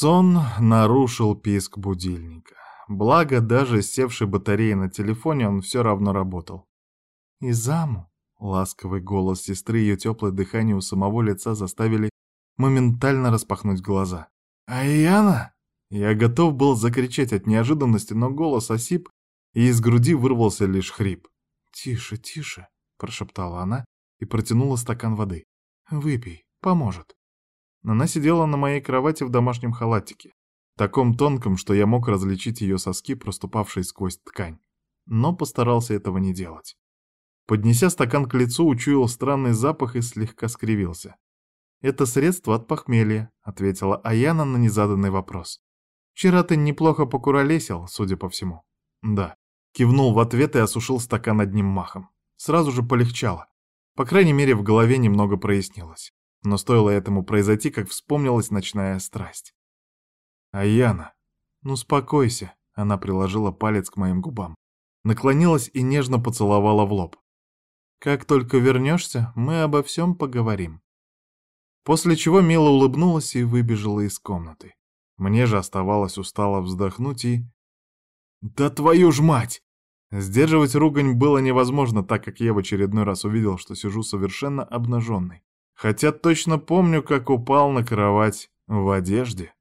Сон нарушил писк будильника. Благо, даже севшей батареей на телефоне он все равно работал. «Изаму!» — ласковый голос сестры и ее теплое дыхание у самого лица заставили моментально распахнуть глаза. «Аяна!» Я готов был закричать от неожиданности, но голос осип, и из груди вырвался лишь хрип. «Тише, тише!» — прошептала она и протянула стакан воды. «Выпей, поможет». Она сидела на моей кровати в домашнем халатике, таком тонком, что я мог различить ее соски, проступавшие сквозь ткань, но постарался этого не делать. Поднеся стакан к лицу, учуял странный запах и слегка скривился. «Это средство от похмелья», — ответила Аяна на незаданный вопрос. «Вчера ты неплохо покуролесил, судя по всему». «Да». Кивнул в ответ и осушил стакан одним махом. Сразу же полегчало. По крайней мере, в голове немного прояснилось. Но стоило этому произойти, как вспомнилась ночная страсть. «Аяна, ну успокойся», — она приложила палец к моим губам. Наклонилась и нежно поцеловала в лоб. «Как только вернешься, мы обо всем поговорим». После чего мило улыбнулась и выбежала из комнаты. Мне же оставалось устало вздохнуть и... «Да твою ж мать!» Сдерживать ругань было невозможно, так как я в очередной раз увидел, что сижу совершенно обнаженный. Хотя точно помню, как упал на кровать в одежде.